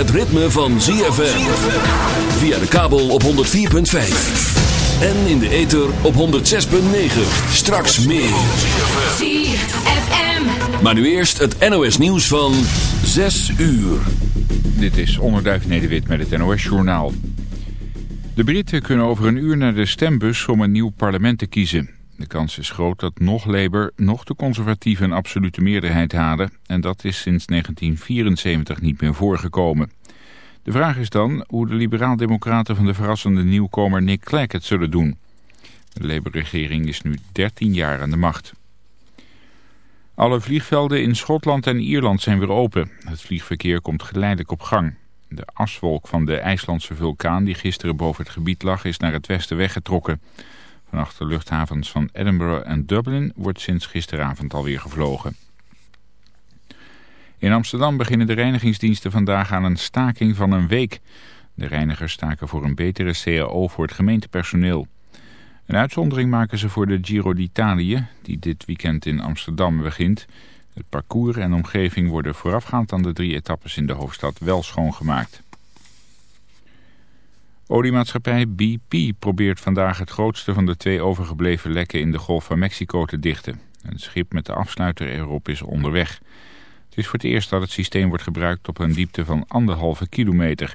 Het ritme van ZFM. Via de kabel op 104.5. En in de ether op 106.9. Straks meer. ZFM. Maar nu eerst het NOS nieuws van 6 uur. Dit is Onderduif Nederwit met het NOS Journaal. De Britten kunnen over een uur naar de stembus om een nieuw parlement te kiezen. De kans is groot dat nog Labour, nog de conservatieven een absolute meerderheid halen. En dat is sinds 1974 niet meer voorgekomen. De vraag is dan hoe de liberaal-democraten van de verrassende nieuwkomer Nick Clegg het zullen doen. De Labour-regering is nu 13 jaar aan de macht. Alle vliegvelden in Schotland en Ierland zijn weer open. Het vliegverkeer komt geleidelijk op gang. De aswolk van de IJslandse vulkaan die gisteren boven het gebied lag is naar het westen weggetrokken. Vanaf de luchthavens van Edinburgh en Dublin wordt sinds gisteravond alweer gevlogen. In Amsterdam beginnen de reinigingsdiensten vandaag aan een staking van een week. De reinigers staken voor een betere CAO voor het gemeentepersoneel. Een uitzondering maken ze voor de Giro d'Italia, die dit weekend in Amsterdam begint. Het parcours en omgeving worden voorafgaand aan de drie etappes in de hoofdstad wel schoongemaakt. Oliemaatschappij BP probeert vandaag het grootste van de twee overgebleven lekken in de Golf van Mexico te dichten. Een schip met de afsluiter erop is onderweg. Het is voor het eerst dat het systeem wordt gebruikt op een diepte van anderhalve kilometer.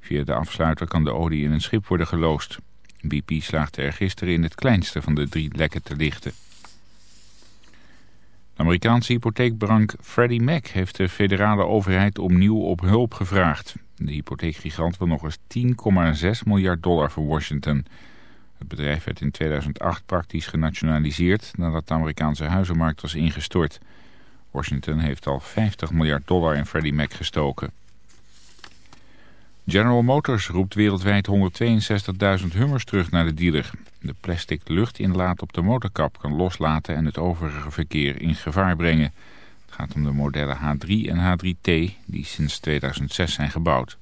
Via de afsluiter kan de olie in een schip worden geloosd. BP slaagde er gisteren in het kleinste van de drie lekken te dichten. De Amerikaanse hypotheekbank Freddie Mac heeft de federale overheid opnieuw op hulp gevraagd. De hypotheekgigant wil nog eens 10,6 miljard dollar voor Washington. Het bedrijf werd in 2008 praktisch genationaliseerd nadat de Amerikaanse huizenmarkt was ingestort. Washington heeft al 50 miljard dollar in Freddie Mac gestoken. General Motors roept wereldwijd 162.000 Hummers terug naar de dealer. De plastic luchtinlaat op de motorkap kan loslaten en het overige verkeer in gevaar brengen. Het gaat om de modellen H3 en H3T die sinds 2006 zijn gebouwd.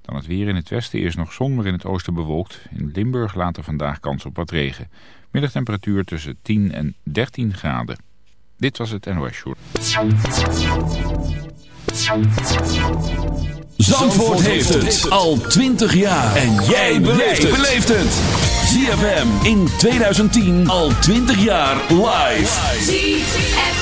Dan het weer in het westen eerst nog zon, maar in het oosten bewolkt. In Limburg later vandaag kans op wat regen. Middagtemperatuur tussen 10 en 13 graden. Dit was het NOS Short. Zandvoort heeft het al 20 jaar. En jij beleeft het. ZFM in 2010 al 20 jaar live.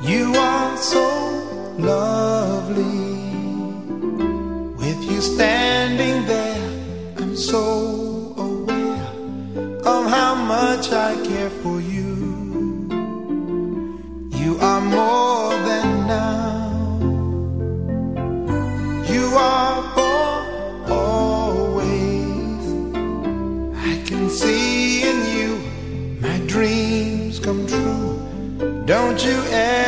You are so lovely. With you standing there, I'm so aware of how much I care for you. You are more than now. You are for always. I can see in you my dreams come true. Don't you ever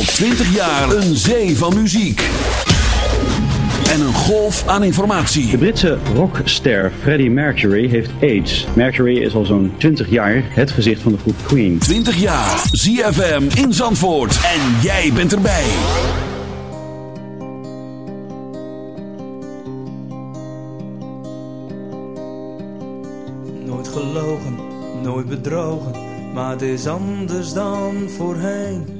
Al 20 jaar een zee van muziek. En een golf aan informatie. De Britse rockster Freddie Mercury heeft AIDS. Mercury is al zo'n 20 jaar het gezicht van de groep Queen. 20 jaar. ZFM in Zandvoort. En jij bent erbij. Nooit gelogen, nooit bedrogen, maar het is anders dan voorheen.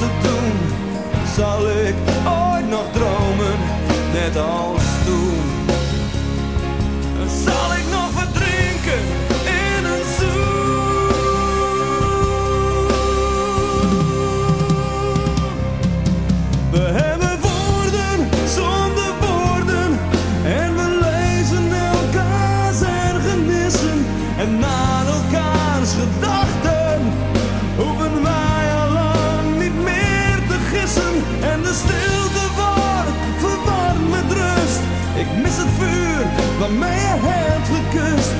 Te doen. Zal ik ooit nog dromen, net als toen? Zal ik vuur waarmee je hebt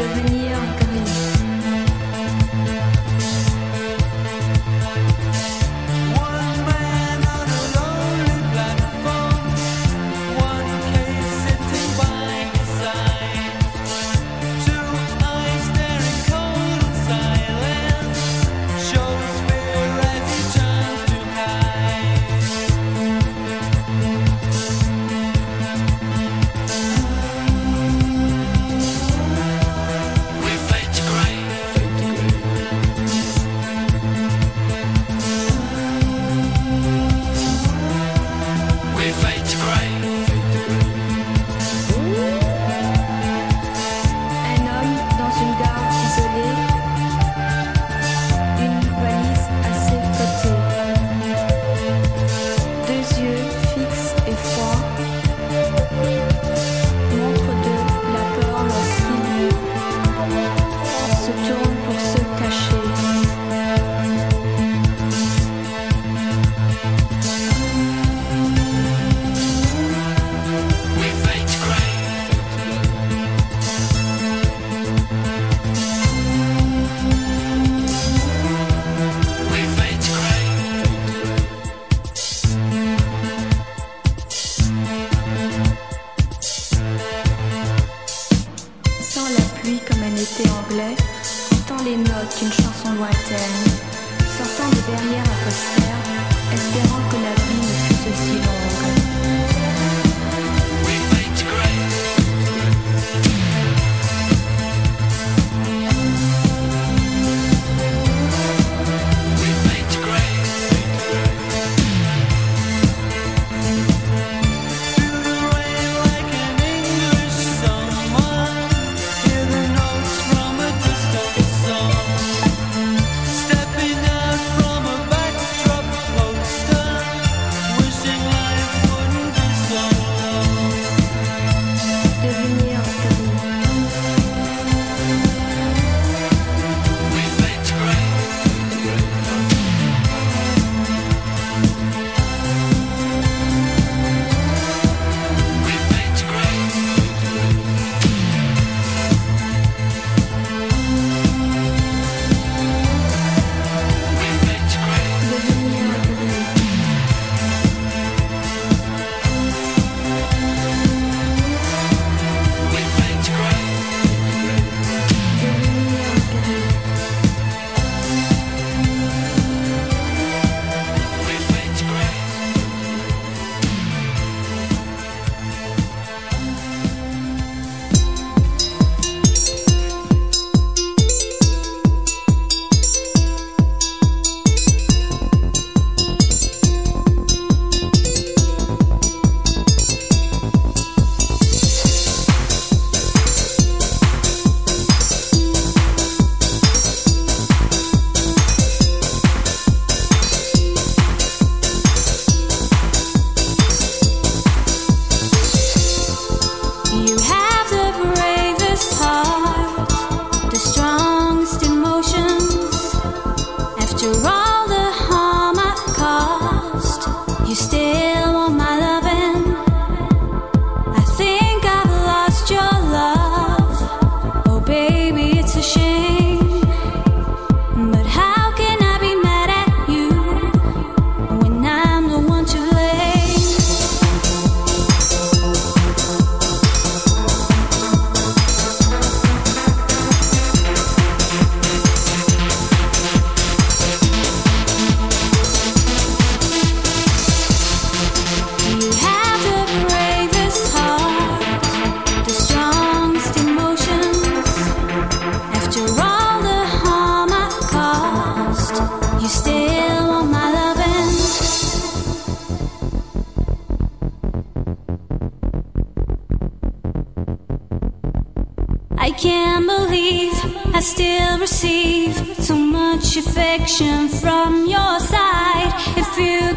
devenir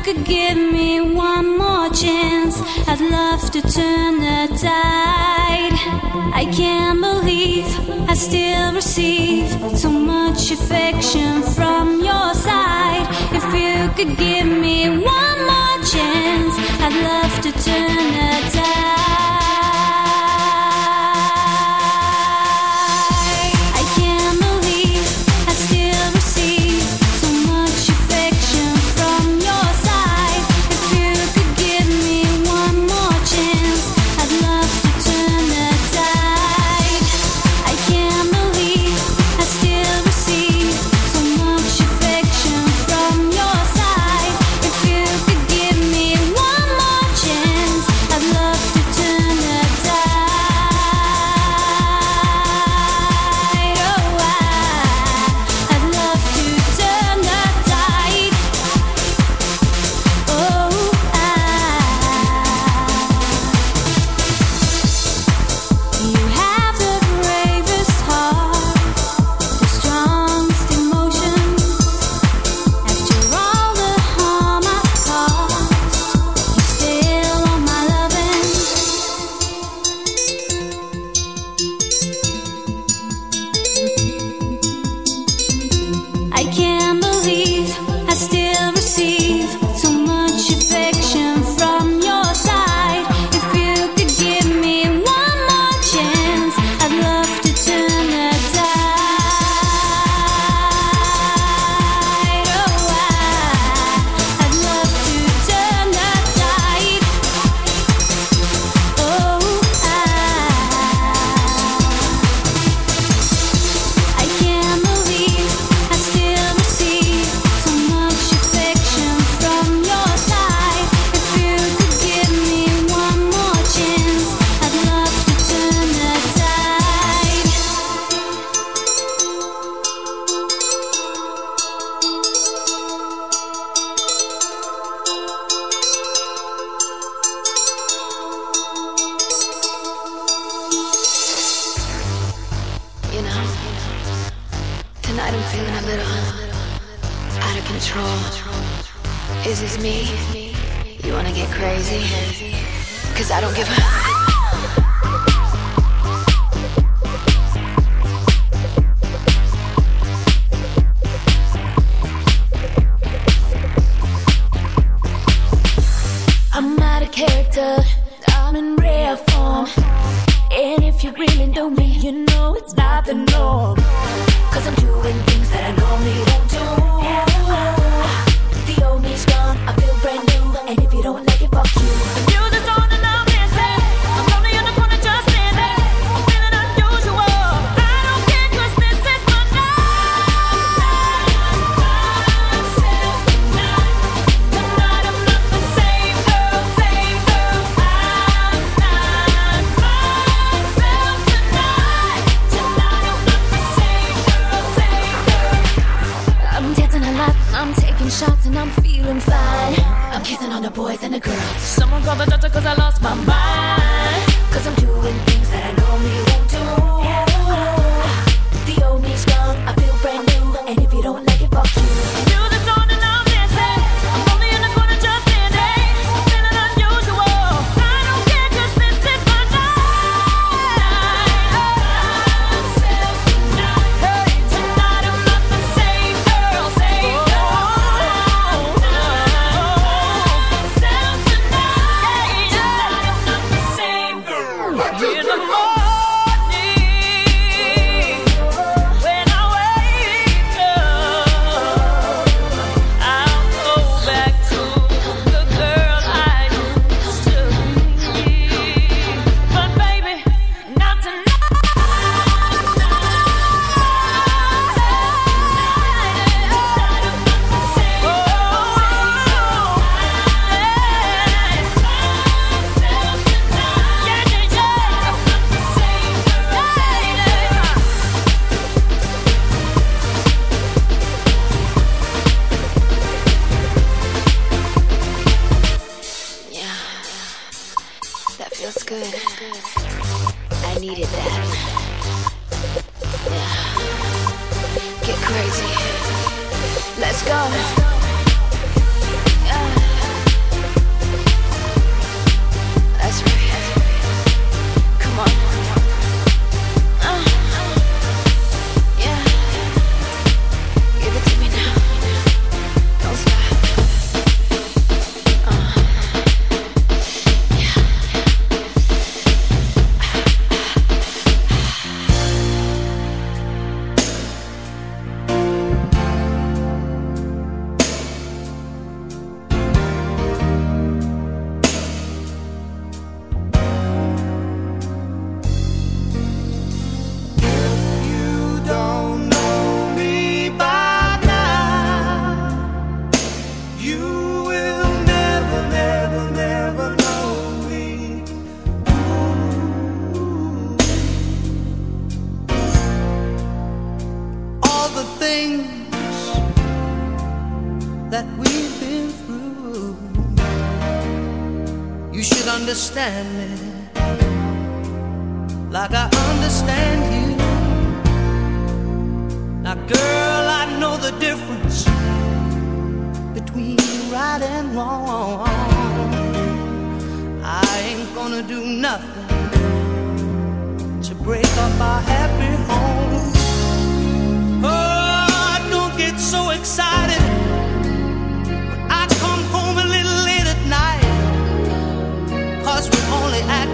could give me one more chance, I'd love to turn the tide. really know me, you know it's not the norm. Cause I'm doing things that I normally don't do. The old me's gone, I feel brand new. And if you don't like Flexing on the boys and the girls. Someone call the doctor cause I lost my mind. Cause I'm doing things that I normally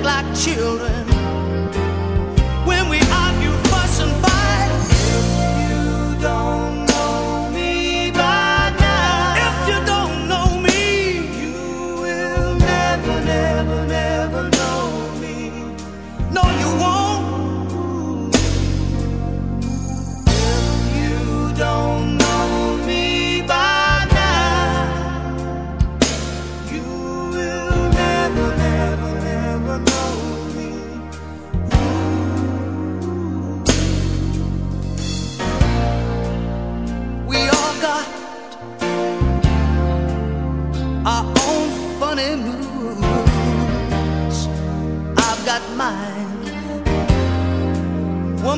like children.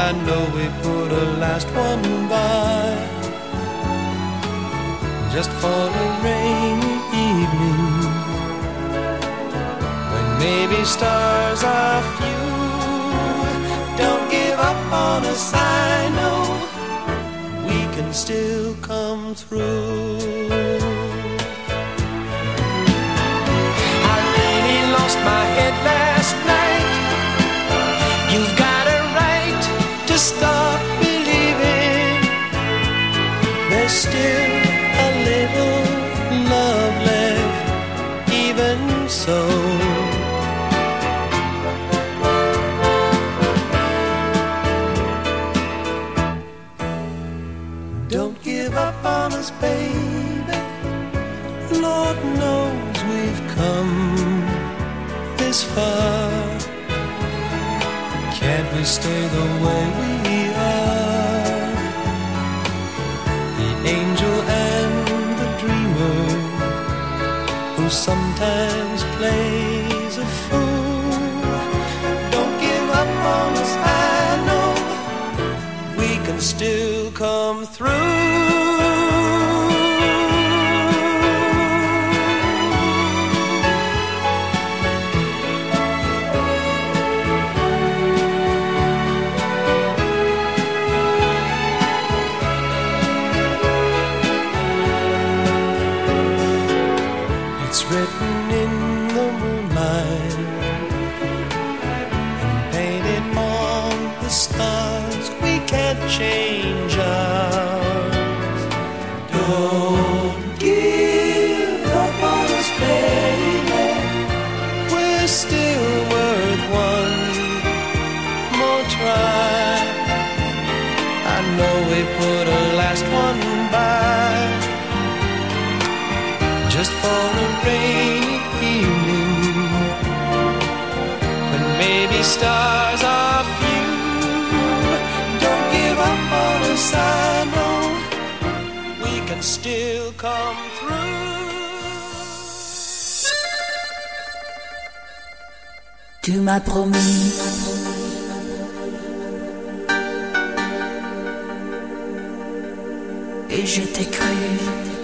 I know we put a last one by just for a rainy evening when maybe stars are few. Don't give up on us, I know we can still come through. I really lost my head last night. Stop believing there's still a little love left, even so. Don't give up on us, baby. Lord knows we've come this far. Can't we stay the way we promis. Et j'étais cru.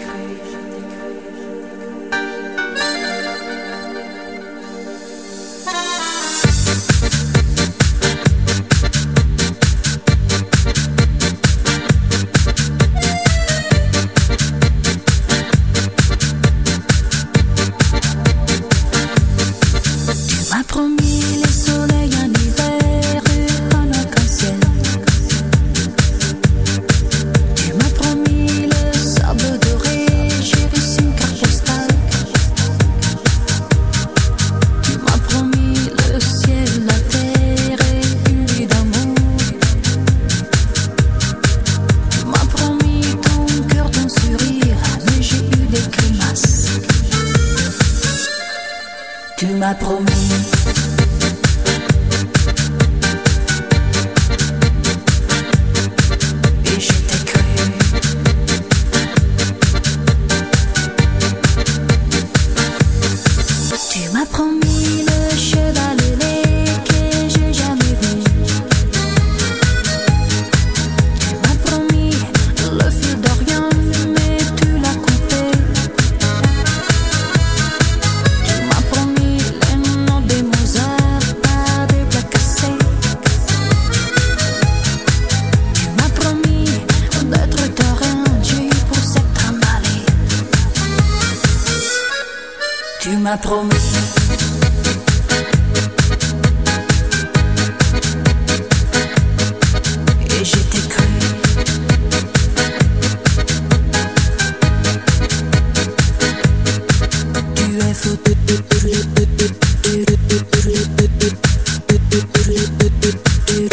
Thank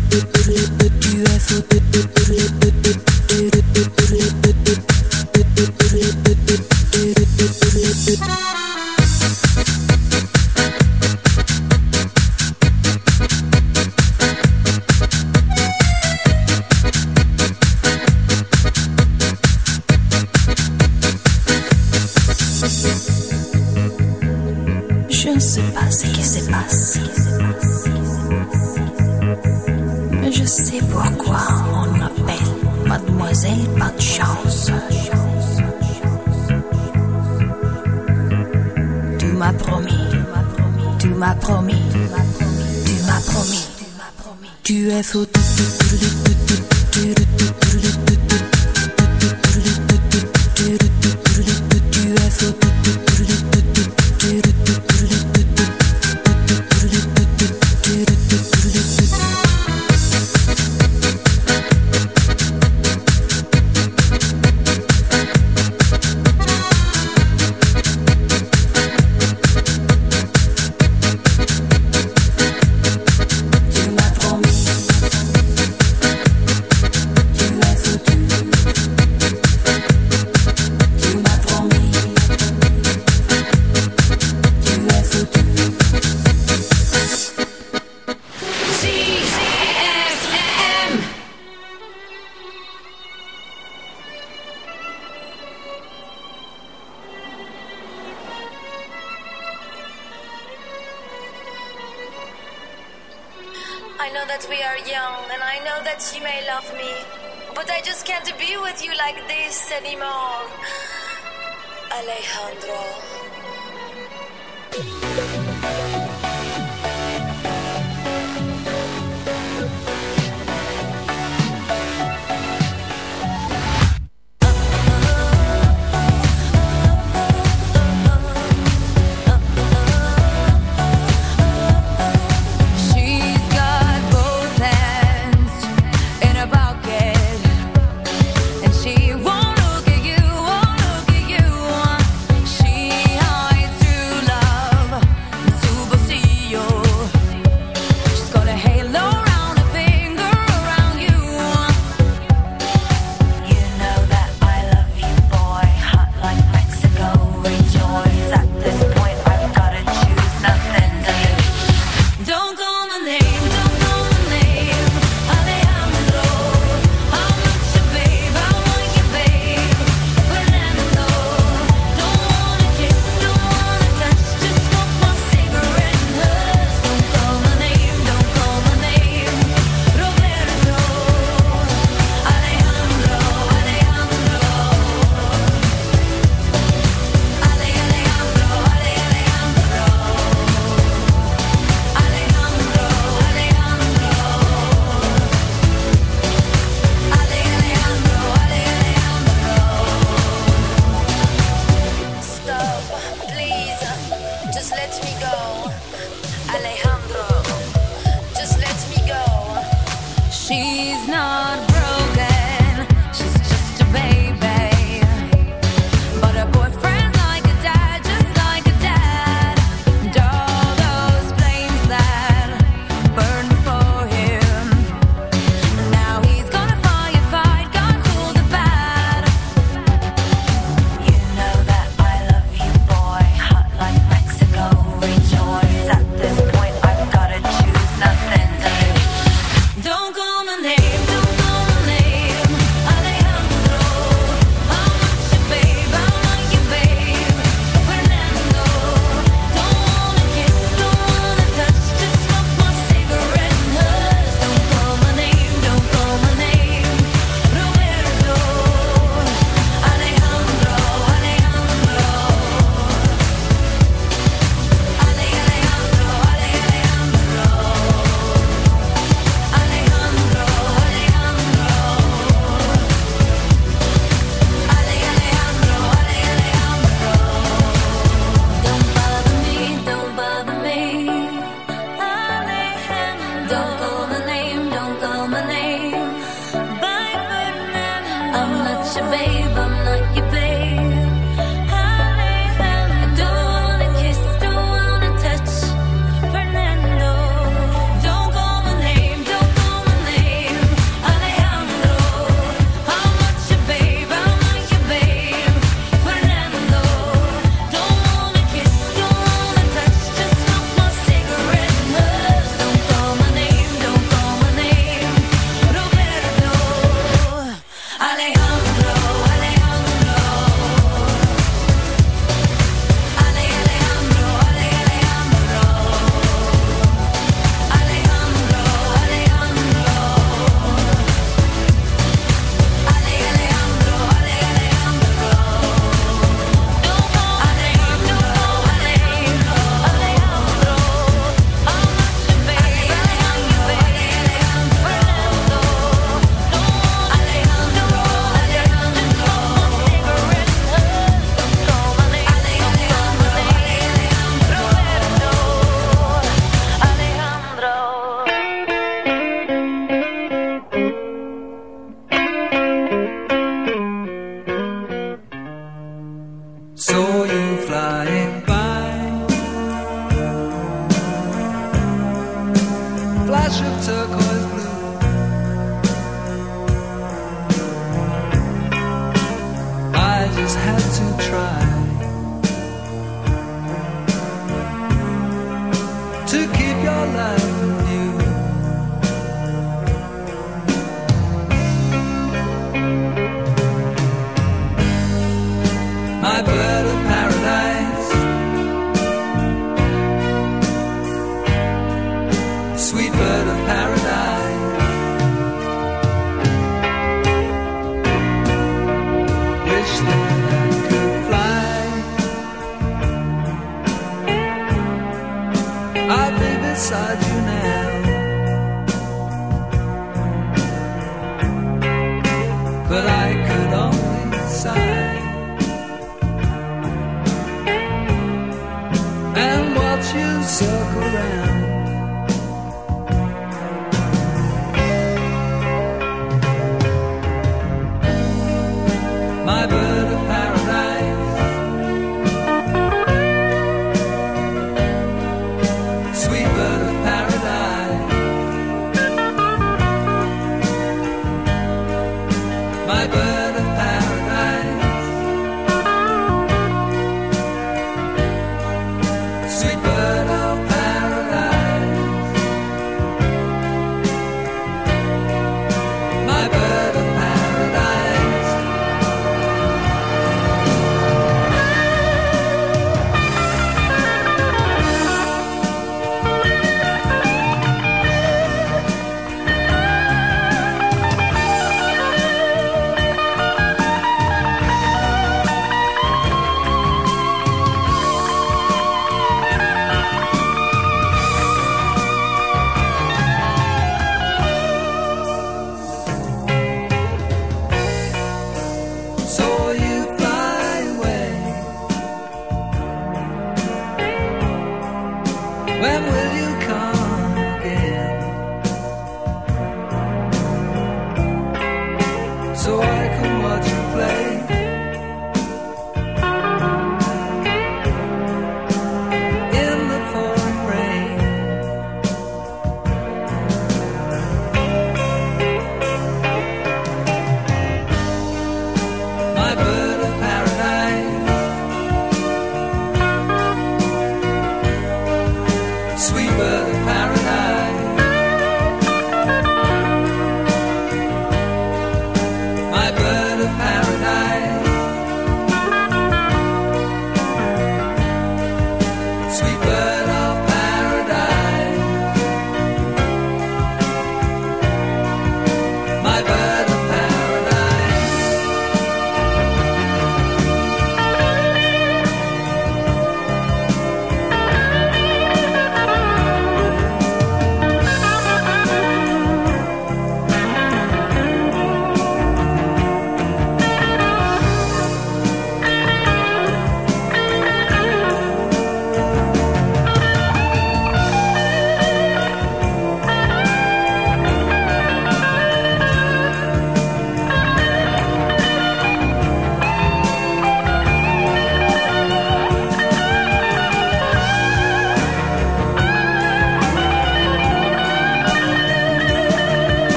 you. may love me, but I just can't be with you like this anymore. Alejandro.